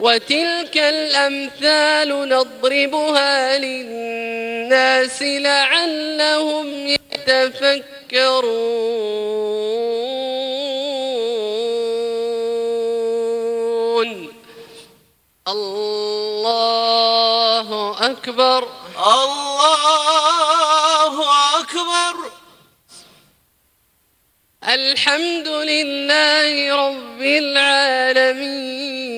وتلك الأمثال نضربها للناس لعلهم يتفكرون. الله أكبر. الله أكبر. الحمد لله رب العالمين.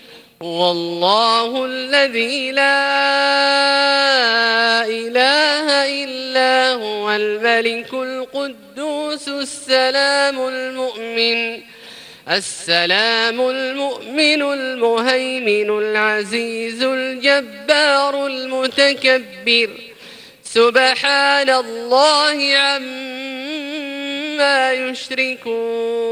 هو الله الذي لا إله إلا هو الملك القدوس السلام المؤمن السلام المؤمن المهيمن العزيز الجبار المتكبر. سبحان الله عما يشركون.